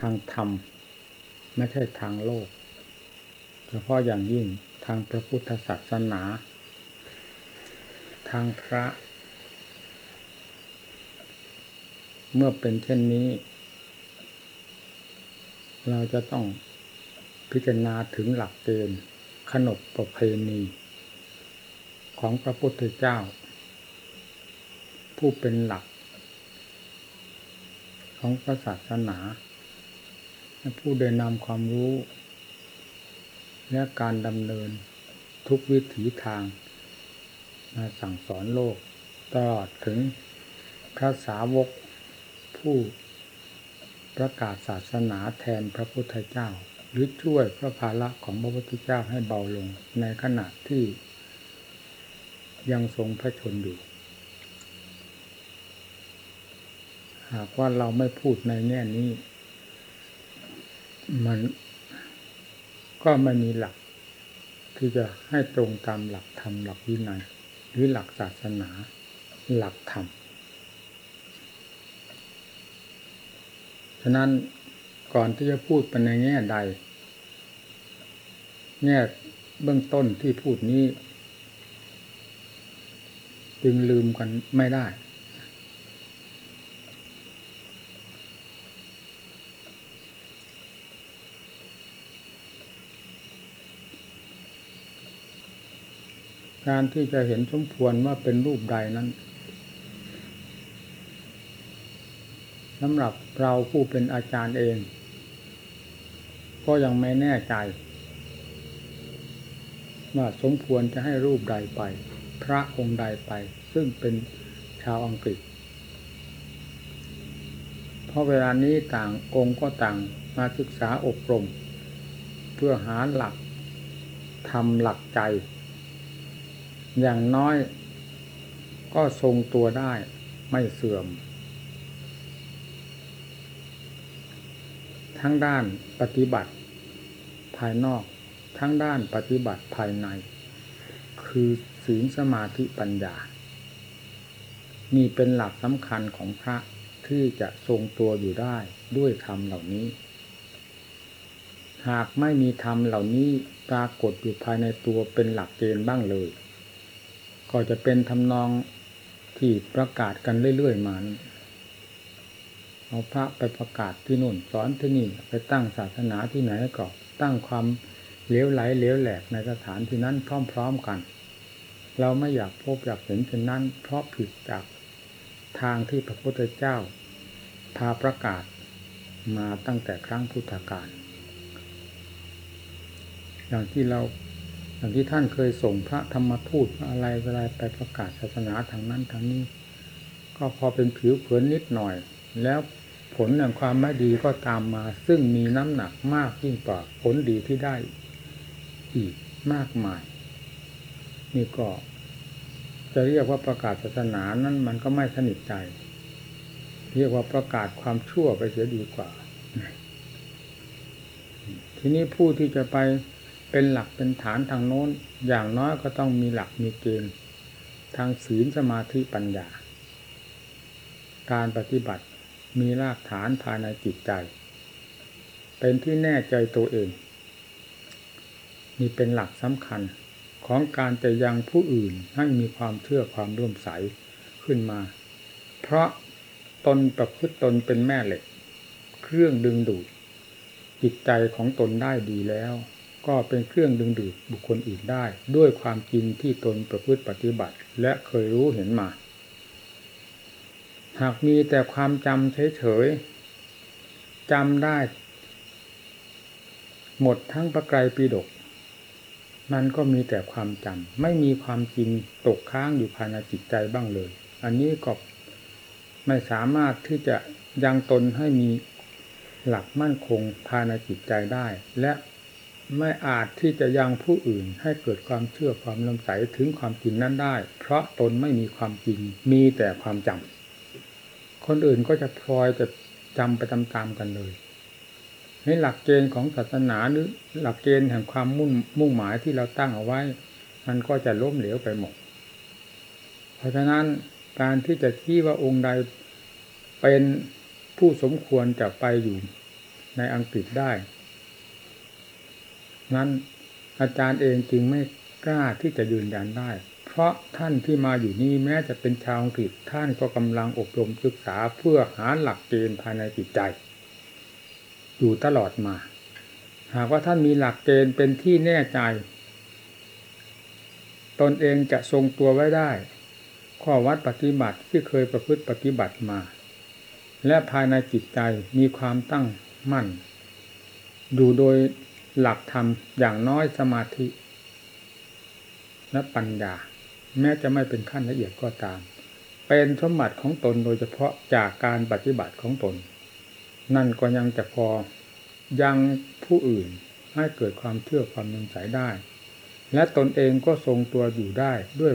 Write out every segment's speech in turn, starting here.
ทางธรรม ไม่ใช่ทางโลก เฉพาะอย่างยิ่งทางพระพุทธศาสนา ทางพระ เมื่อเป็นเช่นนี้ เราจะต้องพิจารณาถึงหลักเกณฑ์ขนบประเพณี ของพระพุทธเจ้า ผู้เป็นหลักของพระศาสนา ผู้ได้นำความรู้ และการดำเนินทุกวิถีทาง มาสั่งสอนโลก ตลอดถึงพระสาวกผู้ประกาศศาสนาแทนพระพุทธเจ้า หรือช่วยพระภาระของพระพุทธเจ้าให้เบาลงในขณะที่ยังทรงพระชนอยู่ หากว่าเราไม่พูดในแง่นี้ มันก็ไม่มีหลัก ที่จะให้ตรงตามหลักธรรมหลักวินัยหรือหลักศาสนา หลักธรรมฉะนั้นก่อนที่จะพูดไปในแง่ใด แง่เบื้องต้นที่พูดนี้ จึงลืมกันไม่ได้ การที่จะเห็นสมควรว่าเป็นรูปใดนั้นสำหรับเราผู้เป็นอาจารย์เอง ก็ยังไม่แน่ใจ ว่าสมควรจะให้รูปใดไป พระองค์ใดไป ซึ่งเป็นชาวอังกฤษ เพราะเวลานี้ต่างองค์ก็ต่างมาศึกษาอบรม เพื่อหาหลักทำหลักใจ อย่างน้อย ก็ทรงตัวได้ไม่เสื่อม ทั้งด้านปฏิบัติ ภายนอก ทั้งด้านปฏิบัติภายใน คือศีลสมาธิปัญญา นี่เป็นหลักสำคัญของพระที่จะทรงตัวอยู่ได้ด้วยธรรมเหล่านี้ หากไม่มีธรรมเหล่านี้ปรากฏอยู่ภายในตัวเป็นหลักเกณฑ์บ้างเลย ก็จะเป็นทำนองที่ประกาศกันเรื่อยๆมาเอาพระไปประกาศที่นู่นสอนที่นี่ไปตั้งศาสนาที่ไหนก็ตั้งความเลี้ยวไหลเลี้ยวแหลกในสถานที่นั้นพร้อมๆกัน เราไม่อยากพบอยากเห็นเช่นนั้น เพราะผิดจากทางที่พระพุทธเจ้า พาประกาศมาตั้งแต่ครั้งพุทธกาลอย่างที่เรา อย่างที่ท่านเคยส่งพระธรรมทูตอะไรอะไรไปประกาศศาสนาทางนั้นทางนี้ ก็พอเป็นผิวเผินนิดหน่อย แล้วผลแห่งความไม่ดีก็ตามมา ซึ่งมีน้ำหนักมากยิ่งกว่าผลดีที่ได้อีกมากมาย นี่ก็จะเรียกว่าประกาศศาสนานั้นมันก็ไม่สนิทใจ เรียกว่าประกาศความชั่วไปเสียดีกว่า ทีนี้ผู้ที่จะไป เป็นหลักเป็นฐานทางโน้น อย่างน้อยก็ต้องมีหลักมีเกณฑ์ทางศีลสมาธิปัญญา การปฏิบัติมีรากฐานภายในจิตใจ เป็นที่แน่ใจตัวเองนี่เป็นหลักสำคัญของการจะยังผู้อื่นให้มีความเชื่อความร่วมใสขึ้นมา เพราะตนประพฤติตนเป็นแม่เหล็ก เครื่องดึงดูดจิตใจของตนได้ดีแล้ว ก็เป็นเครื่องดึงดูดบุคคลอื่นได้ ด้วยความจริงที่ตนประพฤติปฏิบัติ และเคยรู้เห็นมา หากมีแต่ความจำเฉยๆจำได้ หมดทั้งประไกรปีดก มันก็มีแต่ความจำไม่มีความจริงตกค้างอยู่ภายในจิตใจบ้างเลย อันนี้ก็ไม่สามารถที่จะยังตนให้มีหลักมั่นคงภายในจิตใจได้ และ ไม่อาจที่จะยังผู้อื่นให้เกิดความเชื่อความลำใสถึงความจริงนั้นได้ เพราะตนไม่มีความจริงมีแต่ความจำคนอื่นก็จะพลอยจะจำไปตามๆกันเลยในหลักเกณฑ์ของศาสนาหรือหลักเกณฑ์แห่งความมุ่งมุ่งหมายที่เราตั้งเอาไว้ มันก็จะล้มเหลวไปหมด เพราะฉะนั้นการที่จะชี้ว่าองค์ใดเป็นผู้สมควรจะไปอยู่ในอังกฤษได้ นั้นอาจารย์เองจึงไม่กล้าที่จะยืนยันได้ เพราะท่านที่มาอยู่นี่แม้จะเป็นชาวอังกฤษท่านก็กำลังอบรมศึกษาเพื่อหาหลักเกณฑ์ภายในจิตใจ อยู่ตลอดมา หากว่าท่านมีหลักเกณฑ์เป็นที่แน่ใจ ตนเองจะทรงตัวไว้ได้ ข้อวัดปฏิบัติที่เคยประพฤติปฏิบัติมา และภายในจิตใจมีความตั้งมั่น อยู่โดย หลักธรรมอย่างน้อยสมาธิ และปัญญา แม้จะไม่เป็นขั้นละเอียดก็ตาม เป็นสมบัติของตนโดยเฉพาะจากการปฏิบัติของตน นั่นก็ยังจะพอยังผู้อื่นให้เกิดความเชื่อความนงใสได้ และตนเองก็ทรงตัวอยู่ได้ด้วย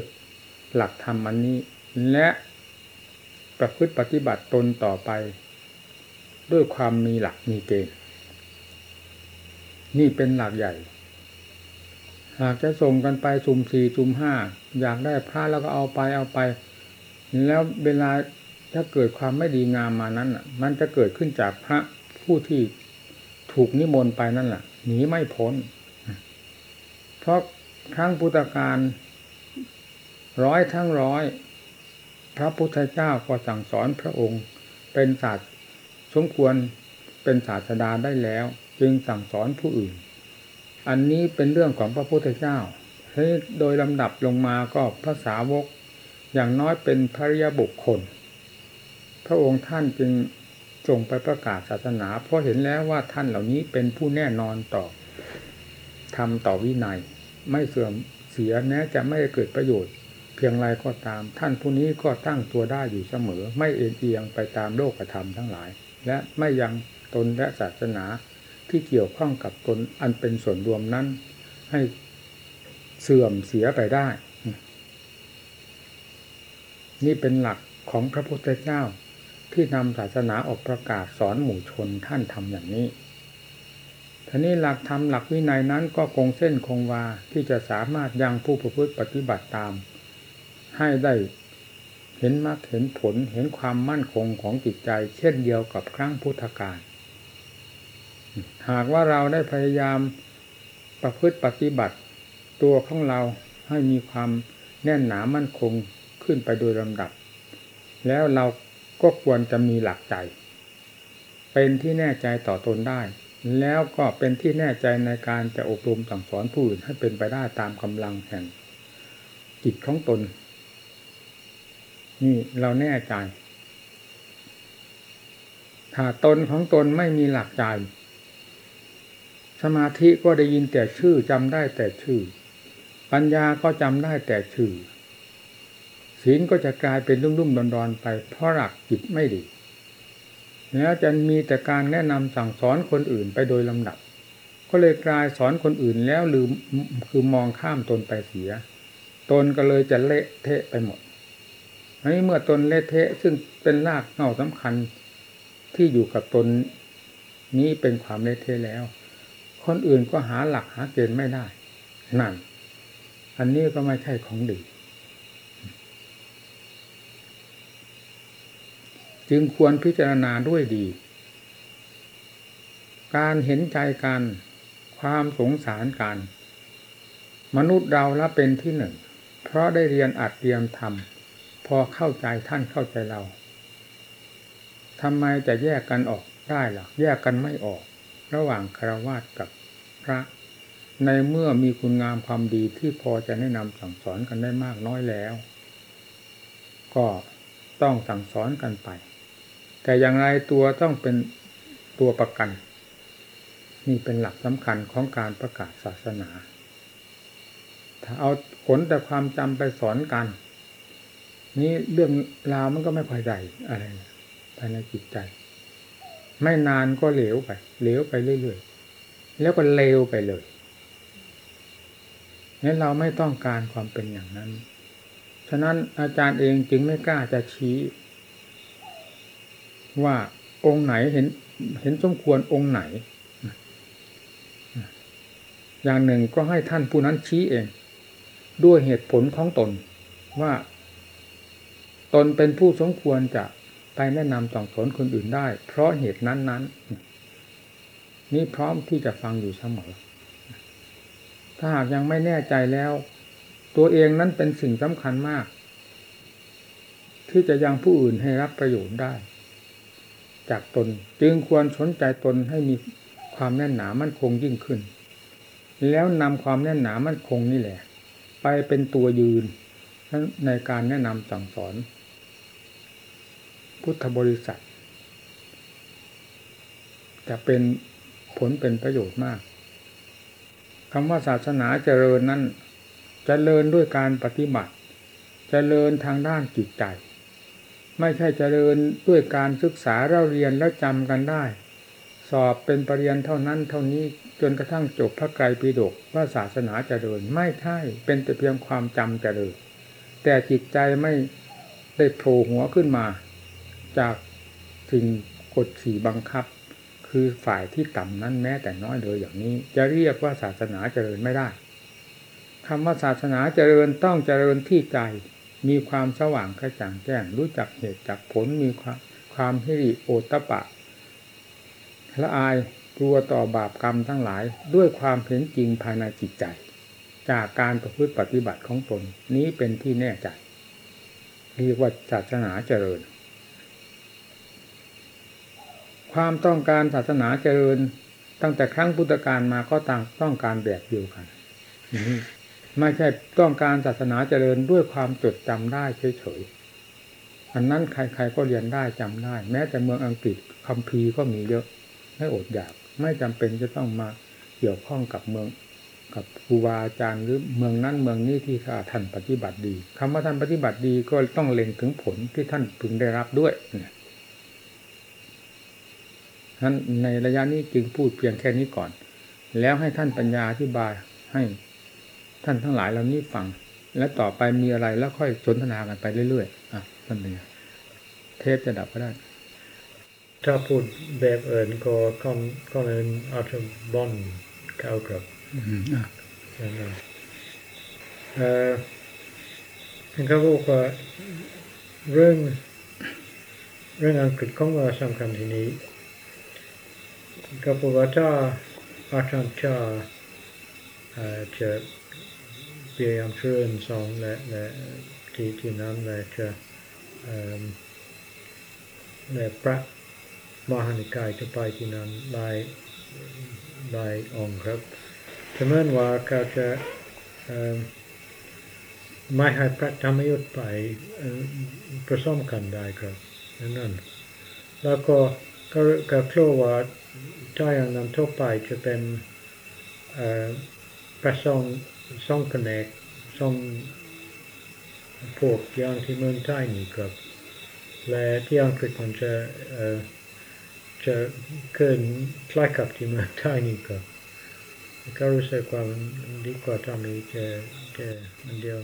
หลักธรรมอันนี้ และประพฤติปฏิบัติตนต่อไป ด้วยความมีหลักมีเกณฑ์ นี่เป็นหลักใหญ่ หากจะส่งกันไปสุ่มสี่สุ่มห้าอยากได้พระแล้วก็เอาไปเอาไป แล้วเวลาถ้าเกิดความไม่ดีงามมานั้นมันจะเกิดขึ้นจากพระผู้ที่ถูกนิมนต์ไปนั่นแหละหนีไม่พ้น เพราะครั้งพุทธการร้อยทั้งร้อย พระพุทธเจ้าก็สั่งสอนพระองค์ เป็นศาสตร์สมควรเป็นศาสดาได้แล้ว จึงสั่งสอนผู้อื่น อันนี้เป็นเรื่องของพระพุทธเจ้าโดยลำดับลงมาก็พระสาวก อย่างน้อยเป็นพระริยบุคคล พระองค์ท่านจึงส่งไปประกาศศาสนา เพราะเห็นแล้วว่าท่านเหล่านี้เป็นผู้แน่นอนต่อทำต่อวินัย ไม่เสื่อมเสียแม้จะไม่เกิดประโยชน์ เพียงไรก็ตาม ท่านผู้นี้ก็ตั้งตัวได้อยู่เสมอ ไม่เอ็นเอียงไปตามโลกธรรมทั้งหลาย และไม่ยังตนและศาสนา ที่เกี่ยวข้องกับตนอันเป็นส่วนรวมนั้น ให้เสื่อมเสียไปได้ นี่เป็นหลักของพระพุทธเจ้าที่นำศาสนาออกประกาศสอนหมู่ชนท่านทำอย่างนี้ทีนี้หลักธรรมหลักวินัยนั้นก็คงเส้นคงวาที่จะสามารถยังผู้ประพฤติปฏิบัติตาม ให้ได้เห็นมรรคเห็นผลเห็นความมั่นคงของจิตใจ เช่นเดียวกับครั้งพุทธกาล หากว่าเราได้พยายามประพฤติปฏิบัติ ตัวของเราให้มีความแน่นหนามั่นคงขึ้นไปโดยลำดับ แล้วเราก็ควรจะมีหลักใจ เป็นที่แน่ใจต่อตนได้ แล้วก็เป็นที่แน่ใจในการจะอบรมสั่งสอนผู้อื่นให้เป็นไปได้ตามกำลังแห่งจิตของตน นี่เราแน่ใจถ้าตนของตนไม่มีหลักใจ สมาธิก็ได้ยินแต่ชื่อจำได้แต่ชื่อ ปัญญาก็จำได้แต่ชื่อศีลก็จะกลายเป็นรุ่มรุ่มดอนดนไปเพราะหลักจิตไม่ดีแล้วจะมีแต่การแนะนำสั่งสอนคนอื่นไปโดยลำดับ ก็เลยกลายสอนคนอื่นแล้วลืมคือมองข้ามตนไปเสีย ตนก็เลยจะเละเทะไปหมดนี้เมื่อตนเละเทะซึ่งเป็นรากเหง้าสำคัญที่อยู่กับตนนี้เป็นความเละเทะแล้ว คนอื่นก็หาหลักหาเกณฑ์ไม่ได้ นั่น อันนี้ก็ไม่ใช่ของดี จึงควรพิจารณาด้วยดี การเห็นใจกัน ความสงสารกัน มนุษย์เราละเป็นที่หนึ่ง เพราะได้เรียนอัดเรียนทำพอเข้าใจท่านเข้าใจเราทำไมจะแยกกันออกได้ล่ะแยกกันไม่ออก ระหว่างคารวะกับพระ ในเมื่อมีคุณงามความดีที่พอจะแนะนำสั่งสอนกันได้มากน้อยแล้ว ก็ต้องสั่งสอนกันไป แต่อย่างไรตัวต้องเป็นตัวประกัน นี่เป็นหลักสำคัญของการประกาศศาสนา ถ้าเอาผลแต่ความจำไปสอนกัน นี่เรื่องราวมันก็ไม่ค่อยใหญ่อะไรภายในจิตใจ ไม่นานก็เหลวไป เหลวไปเรื่อยๆ แล้วก็เลวไปเลยนั้นเราไม่ต้องการความเป็นอย่างนั้น ฉะนั้นอาจารย์เองจึงไม่กล้าจะชี้ ว่าองค์ไหนเห็น เห็นสมควรองค์ไหน อย่างหนึ่งก็ให้ท่านผู้นั้นชี้เอง ด้วยเหตุผลของตนว่า ตนเป็นผู้สมควรจะ ไปแนะนำสั่งสอนคนอื่นได้ เพราะเหตุนั้นนั้นนี้พร้อมที่จะฟังอยู่เสมอ ถ้าหากยังไม่แน่ใจแล้ว ตัวเองนั้นเป็นสิ่งสำคัญมาก ที่จะยังผู้อื่นให้รับประโยชน์ได้ จากตนจึงควรสนใจตนให้มีความแน่นหนามั่นคงยิ่งขึ้น แล้วนำความแน่นหนามั่นคงนี่แหละ ไปเป็นตัวยืนในการแนะนำสั่งสอน พุทธบริษัท จะเป็นผลเป็นประโยชน์มากคำว่าศาสนาเจริญนั้นจเจริญด้วยการปฏิบัติจเจริญทางด้านจิตใจ ไม่ใช่เจริญด้วยการศึกษาเราเรียนแล้วจำกันได้ สอบเป็นปรริญญาเท่านั้นเท่านี้จนกระทั่งจบพระไกรปิฎกว่าศาสนาเจริญไม่ใช่เป็นแต่เพียงความจำเจริญ แต่จิตใจไม่ได้โผล่หัวขึ้นมา จากสิ่งกดขี่บังคับ คือฝ่ายที่ต่ำนั้นแม้แต่น้อยเลยอย่างนี้ จะเรียกว่าศาสนาเจริญไม่ได้คำว่าศาสนาเจริญต้องเจริญที่ใจ มีความสว่างกระจ่างแจ้ง รู้จักเหตุจักผลมีความความฮิริโอตปะละอายกลัวต่อบาปกรรมทั้งหลายด้วยความเห็นจริงภายในจิตใจ จากการประพฤติปฏิบัติของตนนี้เป็นที่แน่ใจเรียกว่าศาสนาเจริญ ความต้องการศาสนาเจริญ ตั้งแต่ครั้งพุทธกาลมาก็ต่างต้องการแบบเดียวกันไม่ใช่ต้องการศาสนาเจริญด้วยความจดจำได้เฉยๆอันนั้นใครๆก็เรียนได้จำได้ แม้แต่เมืองอังกฤษคัมภีร์ก็มีเยอะไม่อดอยาก ไม่จำเป็นจะต้องมาเกี่ยวข้องกับเมืองกับครูบาอาจารย์หรือเมืองนั้นเมืองนี้ที่ท่านปฏิบัติดีคำว่าท่านปฏิบัติดีก็ต้องเล็งถึงผลที่ท่านพึงได้รับด้วยเนี่ย นั้นในระยะนี้จึงพูดเพียงแค่นี้ก่อน แล้วให้ท่านปัญญาอธิบายให้ท่านทั้งหลายเหล่านี้ฟัง และต่อไปมีอะไรแล้วค่อยสนทนากันไปเรื่อยๆอะท่านเนี่ยเทปจะดับก็ได้ ถ้าพูดแบบเอิญก็ก็ก็เป็นอัตบอนเก่ากับอืมอะเอ่อเขาบอกว่าเรื่องเรื่องอังกฤษของเราสำคัญที่นี้ ก็บอกว่าถ้าอาจารย์จะเอ่อจะพยายามช่วยสอนและและที่ที่นั้นและจะเอ่อและพระมหานิกายจะไปที่นั้นหลายหลายองค์ครับจะเมือนว่าเขาจะไม่ให้พระธรรมยุทธไปเอ่อผสมกันได้ครับนั่นแล้วก็ก็ก็กลัวว่า ถ้าอย่างนั้นทั่วไปจะเป็นเอ่อพระสองสองคเนกสองพวกอย่างที่เมืองไทยนี่ครับ และที่อังกฤษมันจะจะเกินคล้ายกับที่เมืองไทยนี่ครับก็รู้สึกว่ามันดีกว่าทำนี้จะจะมันเดียว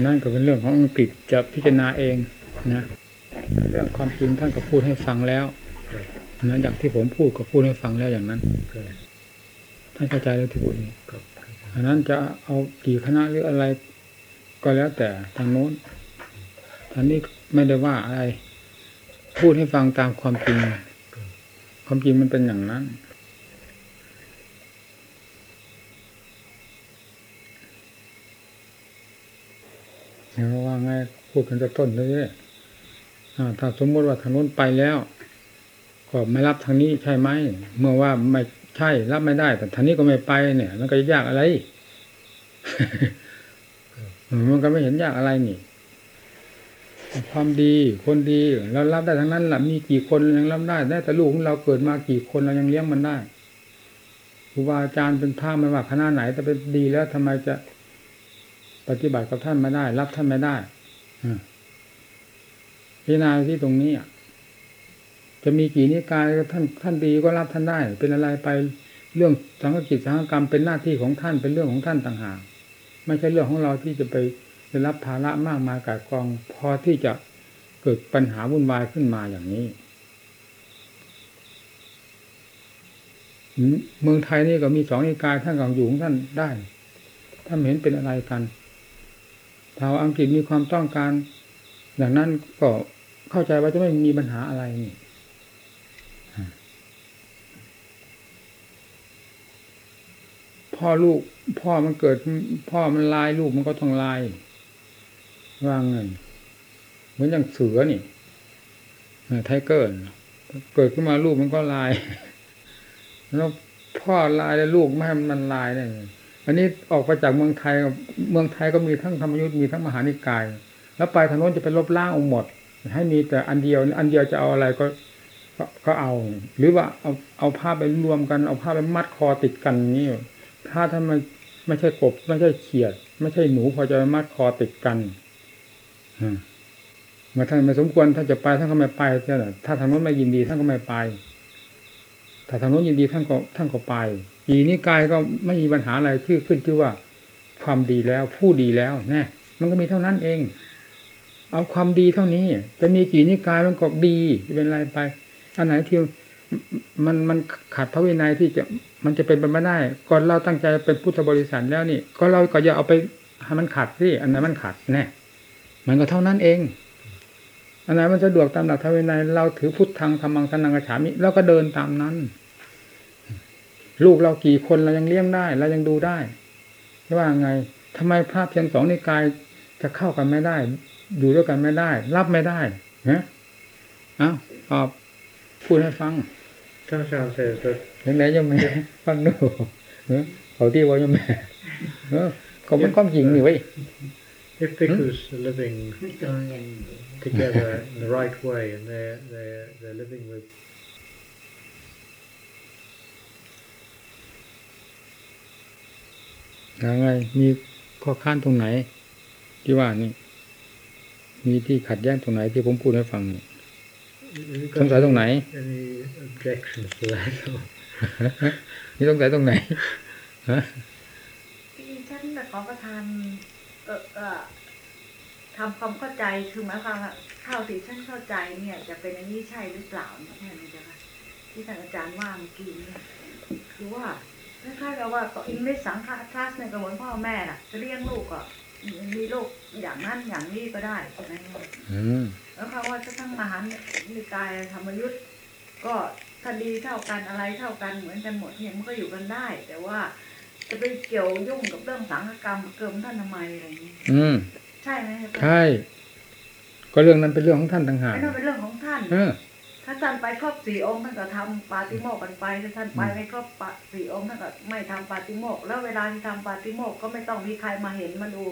นนั้นก็เป็นเรื่องของอังกฤษจะพิจารณาเองนะเรื่องความจริงท่านก็พูดให้ฟังแล้วนะอย่างที่ผมพูดก็พูดให้ฟังแล้วอย่างนั้นท่านเข้าใจแล้วที่พูดนี้อันนั้นจะเอากี่คณะหรืออะไรก็แล้วแต่ทางโน้นทางนี้ไม่ได้ว่าอะไร พูดให้ฟังตามความจริง ความจริงมันเป็นอย่างนั้น เดี๋ยวว่าไงพูดกันจะต้นเลยถ้าสมมติว่าทางโน้นไปแล้วก็ไม่รับทางนี้ใช่ไหมเมื่อว่าไม่ใช่รับไม่ได้ แต่ทางนี้ก็ไม่ไปเนี่ย มันก็ยากอะไรมันก็ไม่เห็นยากอะไรนี่ความดีคนดีเรารับได้ทั้งนั้นแหละมีกี่คนยังรับได้ได้แต่ลูกของเราเกิดมากี่คนเรายังเลี้ยงมันได้ครูบาอาจารย์เป็นพระไม่ว่าคณะไหนแต่เป็นดีแล้วทำไมจะ ปฏิบัติกับท่านไม่ได้ รับท่านไม่ได้พิจารณาที่ตรงนี้จะมีกี่นิกายท่านท่านดีก็รับท่านได้ เป็นอะไรไปเรื่องสังฆกิจสังฆกรรมเป็นหน้าที่ของท่านเป็นเรื่องของท่านต่างหากไม่ใช่เรื่องของเราที่จะไปได้รับภาระมากมายกายกองพอที่จะเกิดปัญหาวุ่นวายขึ้นมาอย่างนี้เมืองไทยนี่ก็มีสองนิกายท่านกำลังอยู่ของท่านได้ท่านเห็นเป็นอะไรกัน ชาวอังกฤษมีความต้องการ อย่างนั้นก็เข้าใจว่าจะไม่มีปัญหาอะไรนี่พ่อลูก พ่อมันเกิด พ่อมันลายลูกมันก็ต้องลายว่าไงเหมือนอย่างเสือนี่tiger เกิดขึ้นมาลูกมันก็ลาย แล้วพ่อลายแล้วลูกไม่ให้มันลายได้ อันนี้ออกไปจากเมืองไทย เมืองไทยก็มีทั้งธรรมยุทธ์มีทั้งมหานิกาย แล้วไปทางโน้นจะไปลบล้างองค์หมด ให้มีแต่อันเดียว อันเดียวจะเอาอะไรก็ก็เอา หรือว่าเอาเอาผ้าไปรวมกัน เอาผ้าไปมัดคอติดกันนี่ถ้าถ้ามันไม่ใช่กบไม่ใช่เขียด ไม่ใช่หนูพอจะมัดคอติดกันมเมื่อท่านไม่สมควรท่านจะไปท่านก็ไม่ไปเจ้าน่ะถ้าทางโน้นไม่ยินดีท่านก็ไม่ไป ถ้าทางโน้นยินดีท่านก็ท่านก็ไป อีนิกายก็ไม่มีปัญหาอะไรชื่อขึ้นชื่อว่า ความดีแล้วผู้ดีแล้วแน่มันก็มีเท่านั้นเอง เอาความดีเท่านี้จะมีกี่นิกายมันก็ดีเป็นไรไปอันไหนที่มันมันขาดพระวินัยที่จะมันจะเป็นไปไม่ได้ ก่อนเราตั้งใจเป็นพุทธบริษัทแล้วนี่ ก็เราก็อย่าเอาไปให้มันขาดสิอันไหนมันขาดแน่มันก็เท่านั้นเอง อันไหนมันสะดวกตามหลักพระวินัยเราถือพุทธังธรรมังสันนังกระฉามิเราก็เดินตามนั้น ลูกเรากี่คนเรายังเลี้ยงได้เรายังดูได้ไม่ว่าไงทำไมพระเพียงสองนิกายจะเข้ากันไม่ได้ อยู่ด้วยกันไม่ได้ รับไม่ได้ฮะเอ้าตอบพูดให้ฟัง Tanshan says that ยังไงยังไม่ฟังดูเออเขาที่ว่ายังไม่เออเขาเป็นความจริงนี่เว้ย if bhikkhus are living ตัวเงิน together in the right way and they're they're they're living with ยังไงมีข้อค้านตรงไหน ที่ว่านี่ มีที่ขัดแย้งตรงไหนที่ผมพูดให้ฟังนี่ have you สงสัย got ตรงไหน any objections to that นี่สงสัยตรงไหนที่ฉันจะขอประทานเอ่อเอ่อทำความเข้าใจคือหมายความว่าเท่าที่ฉันเข้าใจเนี่ย จะเป็นอันนี้ใช่หรือเปล่าเนี่ยแค่นี้จ้ะค่ะที่ท่านอาจารย์ว่าเมื่อกี้เนี่ยคือว่า คล้ายๆกับว่าก็อิงไม่สังฆทาสในกระบวนพ่อแม่น่ะจะเลี้ยงลูกก็มีลูกอย่างนั้นอย่างนี้ก็ได้ใช่ไหมอืมแล้วเขาว่าจะทั้งมหานิกายธรรมยุทธ์ก็คดีเท่ากันอะไรเท่ากันเหมือนกันหมดเนี่ยมันก็อยู่กันได้ แต่ว่าจะไปเกี่ยวยุ่งกับเรื่องสังฆกรรมเกิมท่านทำไมอะไรอย่างนี้อืมใช่ไหมครับใช่ก็เรื่องนั้นเป็นเรื่องของท่านต่างหากไอ้นั่นเป็นเรื่องของท่านเออ ถ้าท่านไปครอบสี่องค์ท่านก็ทำปาติโมกข์กันไป ถ้าท่านไปไม่ครอบสี่องค์ท่านก็ไม่ทำปาติโมกข์แล้วเวลาที่ทำปาติโมกข์ก็ไม่ต้องมีใครมาเห็นมาดู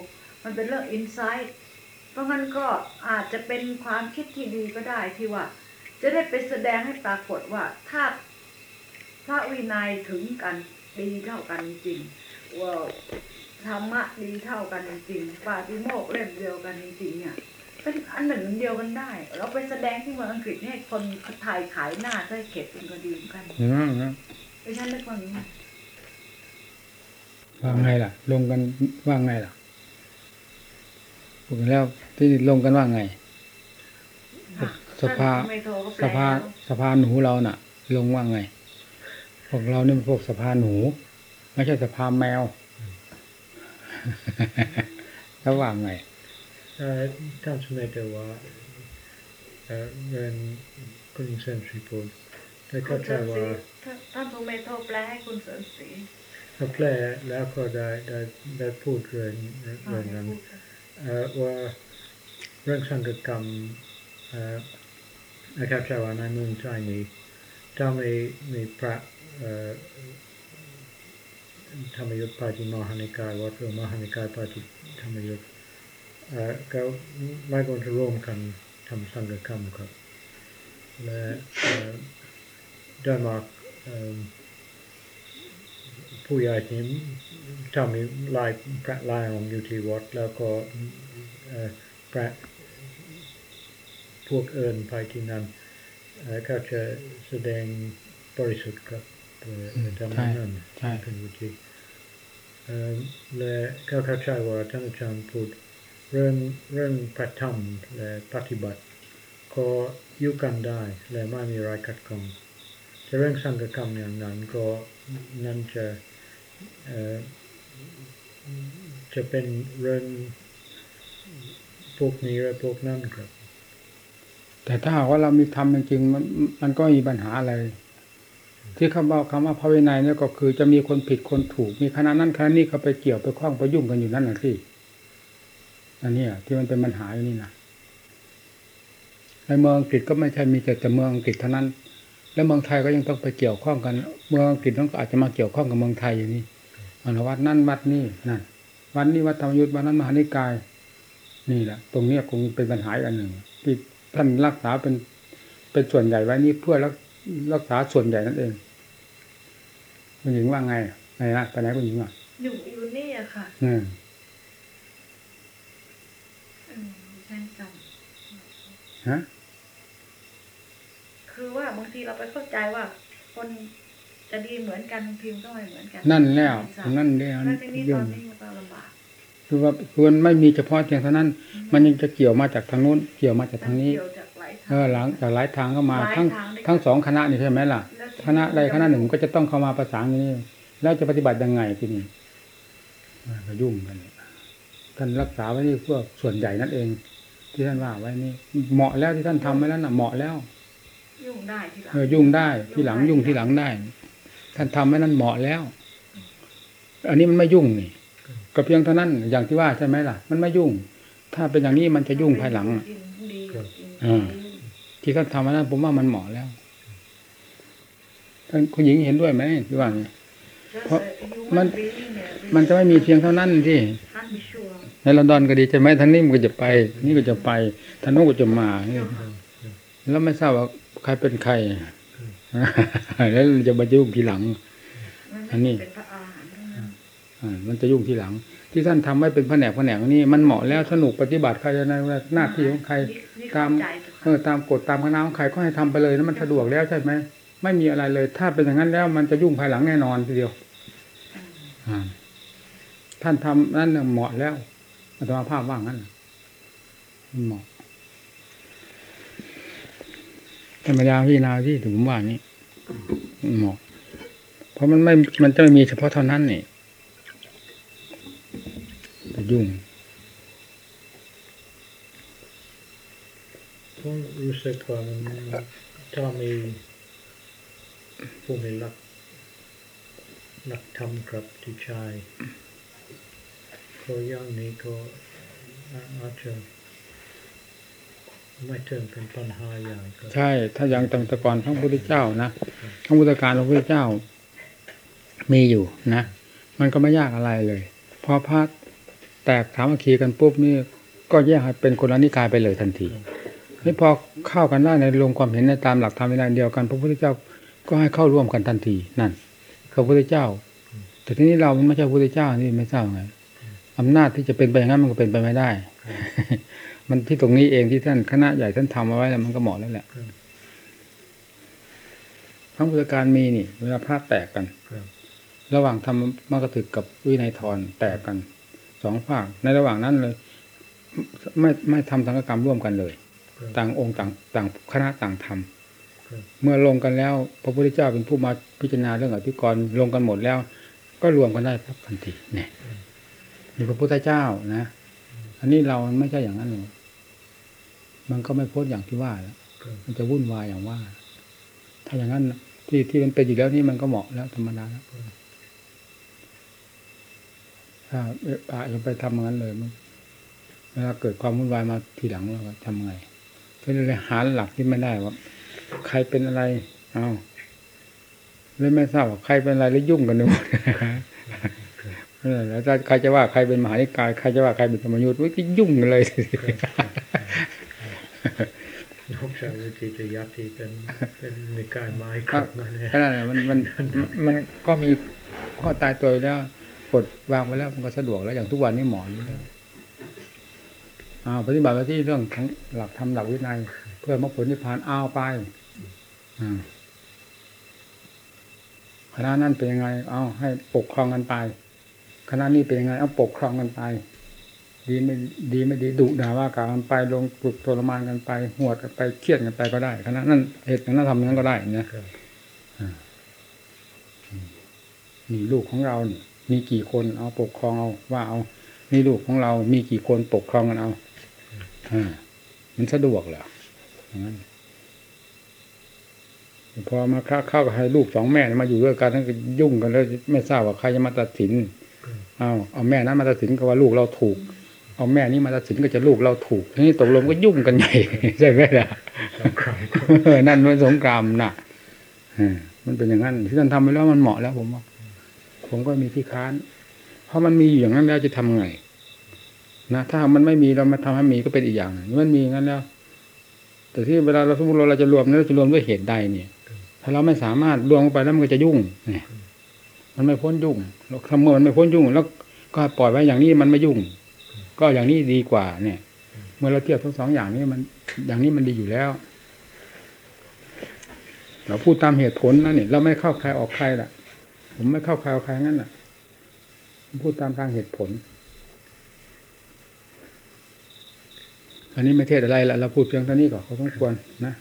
มันเป็นเรื่องอินไซต์เพราะงั้นก็อาจจะเป็นความคิดที่ดีก็ได้ที่ว่า จะได้ไปแสดงให้ปรากฏว่าถ้าพระวินัยถึงกันดีเท่ากันจริงว่าธรรมะดีเท่ากันจริงปาติโมกข์เล่มเดียวกันจริงเนี่ย เป็นอันหนึ่งเดียวกันได้ เราไปแสดงที่เมืองอังกฤษให้คนไทยขายหน้าได้เข็ดเป็นก็ดีเหมือนกันอืมอืมดิฉันนึกว่าอย่างนี้ว่าไงล่ะ ลงกันว่าไงล่ะพูดกันแล้วที่ลงกันว่าไง สภาท่นไม่โทรก็แปสลภาสภาหนูเราน่ะ ลงว่าไง พวกเรานี่เป็นพวกสภาหนู ไม่ใช่สภาแมวแล้วว่าไง uh, ท่านสมัยเดียวว่าเอ่อเรียนคุณเซนทรีพูดได้คุเข้าณใจเสริมศรีว่าท่านท่านโทรไม่โทรแปลให้คุณเสริมศรีถ้าแปลแล้วก็ได้ได้ได้พูดเรื่องเรื่องนั้นเอ่อว่าเรื่องสังฆกรรมเอ่อนะครับชาวาในเมืองไทยนี้ถ้ามีมีพระเอ่อธรรมยุทธปาจิมหานิกายวัดหรือมหานิกายปาจิธรรมยุทธ เอ่อก็ไม่ควรจะร่วมกันทำสังฆกรรมครับและเอ่อโดยมากเอ่อผู้ใหญ่ที่ถ้ามีลายพระลายของอยู่ที่วัดแล้วก็เอ่อพระพวกเอิญไปที่นั่นเอ่อก็จะแสดงบริสุทธิ์ครับเพื่ออืมทำให้นั่นใช่เป็นวิธีเอ่อและก็เข้าใจว่าท่านอาจารย์พูด เรื่องเรื่องพระธรรมและปฏิบัติ ก็อยู่กันได้และไม่มีอะไรขัดข้องจะเรื่องสังฆกรรมอย่างนั้นก็นั่นจะจะเป็นเรื่องพวกนี้และพวกนั้นครับ แต่ถ้าหากว่าเรามีทำจริงมันมันก็มีปัญหาอะไร ที่คำว่าคำว่าพระวินัยเนี่ยก็คือจะมีคนผิดคนถูก มีคณะนั้นคณะนี้เขาไปเกี่ยวไปคล้องไปยุ่งกันอยู่นั่นน่ะสิ อันเนี้ยที่มันเป็นปัญหาอยู่นี่นะในเมืองอังกฤษก็ไม่ใช่มีแต่แต่เมืองอังกฤษเท่านั้น แล้วเมืองไทยก็ยังต้องไปเกี่ยวข้องกัน เมืองอังกฤษต้องอาจจะมาเกี่ยวข้องกับเมืองไทยอย่างนี้มันวัดนั่นวัดนี่นั่นวัดนี้วัดธรรมยุทธ์วัดนั้นมหานิกาย นี่แหละ ตรงเนี้ยคงเป็นปัญหาอีกอันหนึ่งที่ท่านรักษาเป็นเป็นส่วนใหญ่ไว้นี่เพื่อรักรักษาส่วนใหญ่นั่นเองคุณหญิงว่าไงไงนะไปไหนคุณหญิงอะอยู่อยู่นี่อะค่ะอืม อืมฉันจ ฮะำคือว่าบางทีเราไปเข้าใจว่า คนจะดีเหมือนกันบางทีมันก็ไม่เหมือนกัน นั่นแล้วไม่ทราบนั่นแล้วแล้วทีนี้ตยุ่องนนี้มันก็ลำบากคือว่าคือมันไม่มีเฉพาะเพียงเท่านั้น มันยังจะเกี่ยวมาจากทางนู้น เกี่ยวมาจากทางนี้เกี่ยวจากหลายทางเออหลังจากหลายทางก็มาหลายทั้งทางด้วยกันทั้งสองคณะนี่ใช่ไหมล่ะแล้วทีคณะใดคณะหนึ่งก็จะต้องเข้ามาประสานอย่างนี้ แล้วจะปฏิบัติยังไงทีนี้อ่าก็ยุ่งกันท่านรักษาไว้นี่เพื่อส่วนใหญ่นั่นเอง ที่ท่านว่าไว้นี่เหมาะแล้วที่ท่านทำไว้แล้วน่ะเหมาะแล้ว ยุ่งได้ทีหลังเออยุ่งได้ที่หลังยุ่งที่หลังได้ ท่านทำไว้นั้นเหมาะแล้ว อันนี้มันไม่ยุ่งนี่ก็เพียงเท่านั้นอย่างที่ว่าใช่ไหมล่ะ มันไม่ยุ่ง ถ้าเป็นอย่างนี้มันจะยุ่งภายหลังจริงดีจริงอ่าที่ท่านทำไว้นั้นผมว่ามันเหมาะแล้วท่านคุณหญิงเห็นด้วยไหมที่ว่านี่เพราะมันมันจะไม่มีเพียงเท่านั้นที่ท่านไม่ชัวร์ ในลอนดอนก็ดีใช่ไหมทางนี้มันก็จะไป นี่ก็จะไปทางโน้นก็จะมา แล้วไม่ทราบว่าใครเป็นใครแล้วจะมายุ่งทีหลัง อันนี้มันจะยุ่งทีหลัง ที่ท่านทำไว้เป็นแผนกแผนกนี่มันเหมาะแล้วสนุกปฏิบัติใครจะในหน้าที่ของใครตามเออตามกฎตามคณะของใครก็ให้ทำไปเลยนะมันสะดวกแล้วใช่ไหมไม่มีอะไรเลย ถ้าเป็นอย่างนั้นแล้วมันจะยุ่งภายหลังแน่นอนทีเดียวท่านทำนั่นเหมาะแล้ว อาตมาภาพว่างนั้นน่ะมันเหมาะธรรมดาพี่นาที่ถึงผมว่านี้เหมาะเพราะมันไม่ มันจะไม่มีเฉพาะเท่านั้นนี่จะยุ่งผมรู้สึกว่ามันถ้ามีผู้มีหลักหลักธรรมครับที่ใช้ก็ อย่างนี้ก็อาจจะไม่ถึงเป็นปัญหาใหญ่ครับใช่ ถ้าอย่างตั้งแต่ก่อนทั้งพุทธเจ้านะทั้งพุทธการของพุทธเจ้า มีอยู่นะ มันก็ไม่ยากอะไรเลย พอพระแตกสามัคคีกันปุ๊บนี่ก็แยกให้เป็นคนละนิกายไปเลยทันทีนี่พอเข้ากันได้ในรวมความเห็นในตามหลักธรรมวินัยเดียวกัน พระพุทธเจ้าก็ให้เข้าร่วมกันทันทีนั่นคือพระพุทธเจ้า แต่ทีนี้เรามันไม่ใช่พระพุทธเจ้านี่ไม่ทราบไง อำนาจที่จะเป็นไปอย่างนั้นมันก็เป็นไปไม่ได้ มันที่ตรงนี้เองที่ท่านคณะใหญ่ท่านทำเอาไว้แล้วมันก็เหมาะแล้วแหละครับทั้งพุทธการมีนี่เวลาพระแตกกันครับระหว่างธรรมมกถึกกับวินัยทรแตกกันสองภาคในระหว่างนั้นเลย ไม่ไม่ทำสังฆกรรมร่วมกันเลยครับต่างองค์ต่างต่างคณะต่างทครับำเมื่อลงกันแล้ว พระพุทธเจ้าเป็นผู้มาพิจารณาเรื่องอภิกรณ์ลงกันหมดแล้ว ก็รวมกันได้ครับทันทีเนี่ย มีพระพุทธเจ้านะ อันนี้เรามันไม่ใช่อย่างนั้นเลยมันก็ไม่พ้นอย่างที่ว่าแล้วครับมันจะวุ่นวายอย่างว่า ถ้าอย่างนั้นน่ะที่ที่มันเป็นอยู่แล้วนี่มันก็เหมาะแล้วธรรมดาแล้วถ้าเอะอะยังไปทำอย่างนั้นเลยมันเวลาเกิดความวุ่นวายมาทีหลังเราก็ทำไงก็เลยหาหลักที่ไม่ได้ว่า ใครเป็นอะไร เอาเลยไม่ทราบว่าใครเป็นอะไรแล้วยุ่งกันหมดเออ แล้วถ้าใครจะว่าใครเป็นมหานิกายใครจะว่าใครเป็นธรรมยุทธ์ก็ยุ่งกันเลยนอกจากวิธีจะยัดที่เป็นเป็นนิกายไม้ครับนั่นเองขนาดนั้นมันมันมันก็มีข้อตายตัวอยู่แล้วกดวางไว้แล้วมันก็สะดวกแล้วอย่างทุกวันนี้หมอนอ่าปฏิบัติไปที่เรื่องของหลักธรรมหลักวินัย เพื่อมรรคผลนิพพานเอาไปอ่าคณะนั้นเป็นยังไง เอาให้ปกครองกันไป คณะนี้เป็นยังไงเอาปกครองกันไปดีไม่ดีไม่ดีดุด่าว่ากล่าวกันไปลงปลุกทรมานกันไปหวดกันไปเครียดกันไปก็ได้คณะนั้นเหตุคณะทำนั้นก็ได้เนี่ยครับนี่ลูกของเรานี่มีกี่คนเอาปกครองเอาว่าเอานี่ลูกของเรา มีกี่คนปกครองกันเอาอ่ามันสะดวกเหรออย่างนั้นพอมาเข้าเข้ากับให้ลูกสองแม่มาอยู่ด้วยกันทั้งก็ยุ่งกันแล้วไม่ทราบว่าใครจะมาตัดสิน เอาเอาแม่นั้นมาตัดสินก็ว่าลูกเราถูก เอาแม่นี้มาตัดสินก็จะลูกเราถูกทีนี้ตกลงก็ยุ่งกันใหญ่ใช่ไหมล่ะสงครามเออนั่นมันสงครามน่ะเออมันเป็นอย่างนั้นที่ท่านทำไปแล้วมันเหมาะแล้ว ผมว่าผมก็มีที่ค้าน เพราะมันมีอยู่อย่างนั้นแล้วจะทำไงนะถ้ามันไม่มีเรามาทำให้มีก็เป็นอีกอย่างหนึ่งมันมีอย่างนั้นแล้ว แต่ที่เวลาเราสมมติเราจะรวมนั้นเราจะรวมด้วยเหตุใดเนี่ย ถ้าเราไม่สามารถรวมเข้าไปแล้วมันก็จะยุ่งเนี่ยมันไม่พ้นยุ่ง เราทำเมื่อมันไม่พ้นยุ่ง แล้วก็ปล่อยไว้อย่างนี้มันไม่ยุ่ง ก็อย่างนี้ดีกว่า เนี่ย เมื่อเราเทียบทั้งสองอย่างนี้มัน อย่างนี้มันดีอยู่แล้ว เราพูดตามเหตุผลนะเนี่ยเราไม่เข้าใครออกใครล่ะ ผมไม่เข้าใครออกใครงั้นน่ะผมพูดตามทางเหตุผล อันนี้ไม่เทศอะไรละเราพูดเพียงเท่านี้ก่อนเขาต้องควรนะ